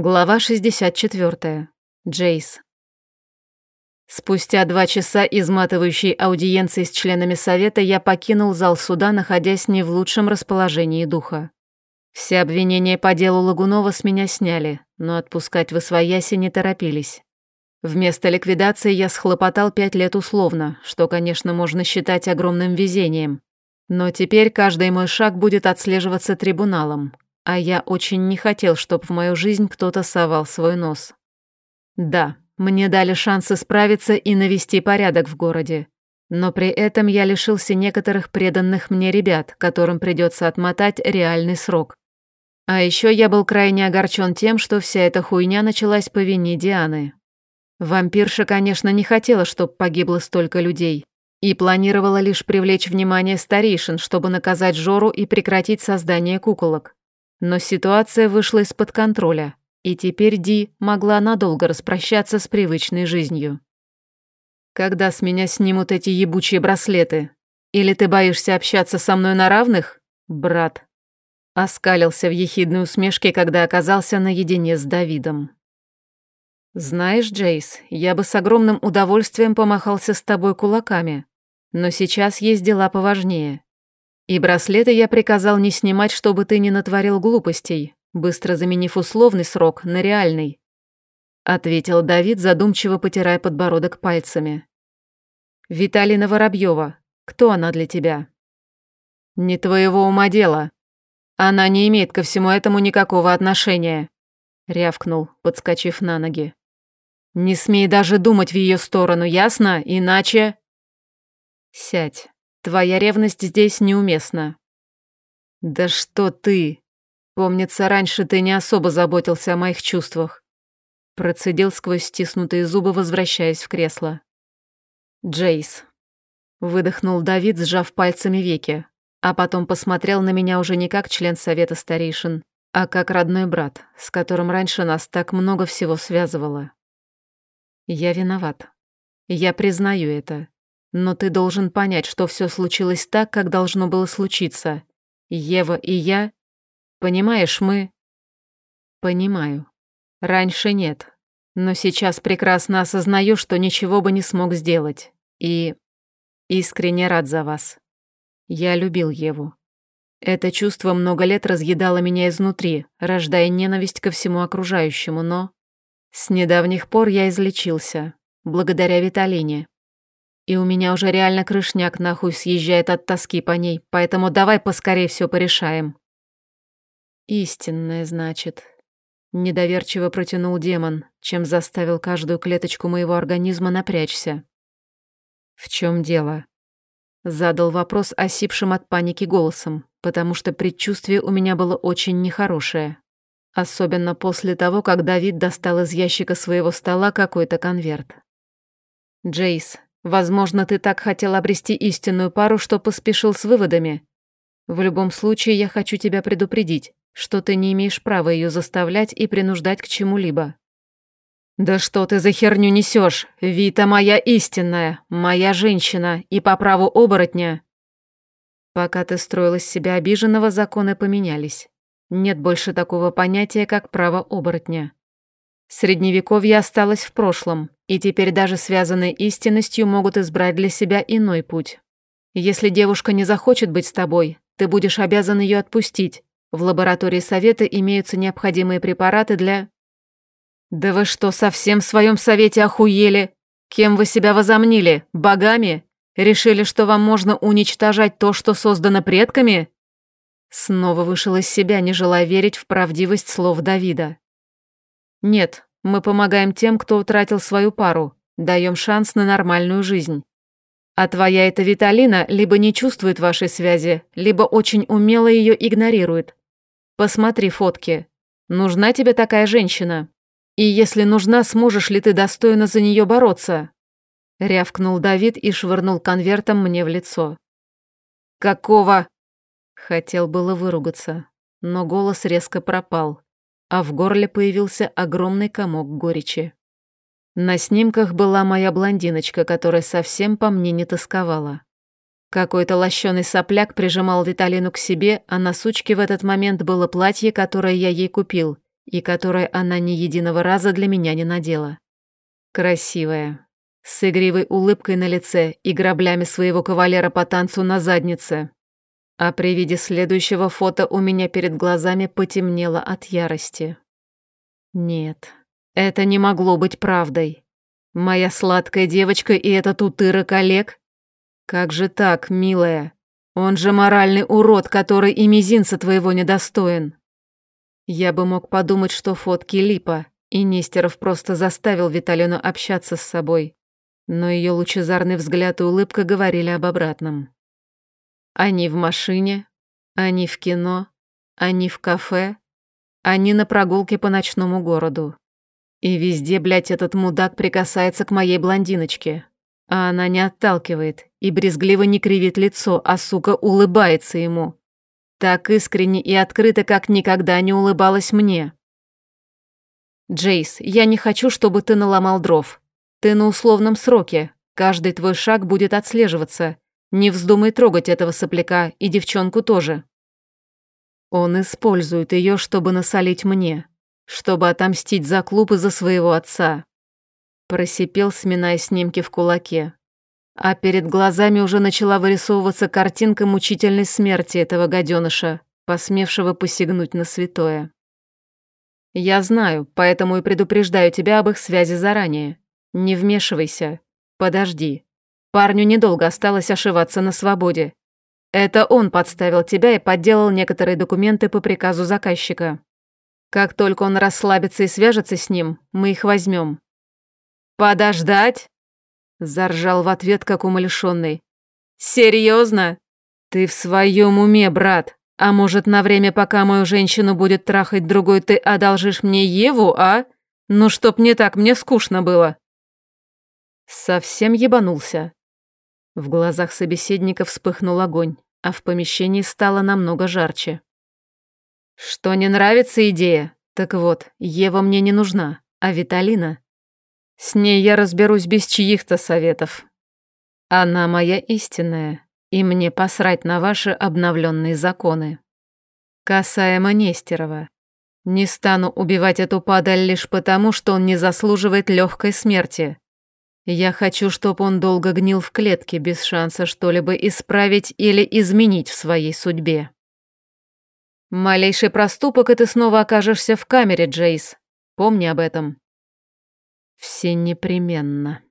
Глава 64. Джейс. Спустя два часа изматывающей аудиенции с членами совета я покинул зал суда, находясь не в лучшем расположении духа. Все обвинения по делу Лагунова с меня сняли, но отпускать в освояси не торопились. Вместо ликвидации я схлопотал пять лет условно, что, конечно, можно считать огромным везением. Но теперь каждый мой шаг будет отслеживаться трибуналом, а я очень не хотел, чтобы в мою жизнь кто-то совал свой нос. Да, мне дали шанс исправиться и навести порядок в городе. Но при этом я лишился некоторых преданных мне ребят, которым придется отмотать реальный срок. А еще я был крайне огорчен тем, что вся эта хуйня началась по вине Дианы. Вампирша, конечно, не хотела, чтобы погибло столько людей, и планировала лишь привлечь внимание старейшин, чтобы наказать Жору и прекратить создание куколок. Но ситуация вышла из-под контроля, и теперь Ди могла надолго распрощаться с привычной жизнью. «Когда с меня снимут эти ебучие браслеты? Или ты боишься общаться со мной на равных, брат?» Оскалился в ехидной усмешке, когда оказался наедине с Давидом. «Знаешь, Джейс, я бы с огромным удовольствием помахался с тобой кулаками, но сейчас есть дела поважнее. И браслеты я приказал не снимать, чтобы ты не натворил глупостей, быстро заменив условный срок на реальный. Ответил Давид, задумчиво потирая подбородок пальцами. Виталина Воробьева, кто она для тебя? Не твоего ума дело. Она не имеет ко всему этому никакого отношения, рявкнул, подскочив на ноги. Не смей даже думать в ее сторону, ясно? Иначе... Сядь. Твоя ревность здесь неуместна». «Да что ты? Помнится, раньше ты не особо заботился о моих чувствах». Процедил сквозь стиснутые зубы, возвращаясь в кресло. «Джейс». Выдохнул Давид, сжав пальцами веки, а потом посмотрел на меня уже не как член совета старейшин, а как родной брат, с которым раньше нас так много всего связывало. Я виноват. Я признаю это. Но ты должен понять, что все случилось так, как должно было случиться. Ева и я... Понимаешь, мы... Понимаю. Раньше нет. Но сейчас прекрасно осознаю, что ничего бы не смог сделать. И... Искренне рад за вас. Я любил Еву. Это чувство много лет разъедало меня изнутри, рождая ненависть ко всему окружающему, но... С недавних пор я излечился, благодаря Виталине. И у меня уже реально крышняк нахуй съезжает от тоски по ней, поэтому давай поскорее все порешаем. Истинное, значит. Недоверчиво протянул демон, чем заставил каждую клеточку моего организма напрячься. В чем дело? Задал вопрос осипшим от паники голосом, потому что предчувствие у меня было очень нехорошее. Особенно после того, как Давид достал из ящика своего стола какой-то конверт. «Джейс, Возможно, ты так хотел обрести истинную пару, что поспешил с выводами. В любом случае, я хочу тебя предупредить, что ты не имеешь права ее заставлять и принуждать к чему-либо. «Да что ты за херню несешь? Вита моя истинная, моя женщина и по праву оборотня!» Пока ты строил из себя обиженного, законы поменялись. Нет больше такого понятия, как право оборотня. Средневековье осталось в прошлом, и теперь даже связанные истинностью могут избрать для себя иной путь. Если девушка не захочет быть с тобой, ты будешь обязан ее отпустить. В лаборатории совета имеются необходимые препараты для... Да вы что, совсем в своем совете охуели? Кем вы себя возомнили? Богами? Решили, что вам можно уничтожать то, что создано предками? Снова вышел из себя, не желая верить в правдивость слов Давида. Нет, мы помогаем тем, кто утратил свою пару, даем шанс на нормальную жизнь. А твоя эта Виталина либо не чувствует вашей связи, либо очень умело ее игнорирует. Посмотри фотки. Нужна тебе такая женщина? И если нужна, сможешь ли ты достойно за нее бороться?» Рявкнул Давид и швырнул конвертом мне в лицо. «Какого?» Хотел было выругаться, но голос резко пропал а в горле появился огромный комок горечи. На снимках была моя блондиночка, которая совсем по мне не тосковала. Какой-то лощеный сопляк прижимал Виталину к себе, а на сучке в этот момент было платье, которое я ей купил, и которое она ни единого раза для меня не надела. Красивая, с игривой улыбкой на лице и граблями своего кавалера по танцу на заднице. А при виде следующего фото у меня перед глазами потемнело от ярости. Нет, это не могло быть правдой. Моя сладкая девочка и этот утырок Олег? Как же так, милая? Он же моральный урод, который и мизинца твоего недостоин. Я бы мог подумать, что фотки липа, и Нестеров просто заставил Виталину общаться с собой. Но ее лучезарный взгляд и улыбка говорили об обратном. Они в машине, они в кино, они в кафе, они на прогулке по ночному городу. И везде, блядь, этот мудак прикасается к моей блондиночке. А она не отталкивает и брезгливо не кривит лицо, а сука улыбается ему. Так искренне и открыто, как никогда не улыбалась мне. «Джейс, я не хочу, чтобы ты наломал дров. Ты на условном сроке. Каждый твой шаг будет отслеживаться. Не вздумай трогать этого сопляка, и девчонку тоже». Он использует ее, чтобы насолить мне, чтобы отомстить за клуб и за своего отца. Просипел, сминая снимки в кулаке а перед глазами уже начала вырисовываться картинка мучительной смерти этого гаденыша, посмевшего посягнуть на святое. Я знаю, поэтому и предупреждаю тебя об их связи заранее. Не вмешивайся. Подожди. Парню недолго осталось ошиваться на свободе. Это он подставил тебя и подделал некоторые документы по приказу заказчика. Как только он расслабится и свяжется с ним, мы их возьмем. Подождать? Заржал в ответ, как умалишенный. «Серьезно? Ты в своем уме, брат? А может, на время, пока мою женщину будет трахать другой, ты одолжишь мне Еву, а? Ну, чтоб не так, мне скучно было». Совсем ебанулся. В глазах собеседника вспыхнул огонь, а в помещении стало намного жарче. Что не нравится идея? Так вот, Ева мне не нужна, а Виталина с ней я разберусь без чьих-то советов. Она моя истинная, и мне посрать на ваши обновленные законы. Касаемо Нестерова. Не стану убивать эту падаль лишь потому, что он не заслуживает легкой смерти. Я хочу, чтобы он долго гнил в клетке без шанса что-либо исправить или изменить в своей судьбе. Малейший проступок, и ты снова окажешься в камере, Джейс. Помни об этом. Все непременно.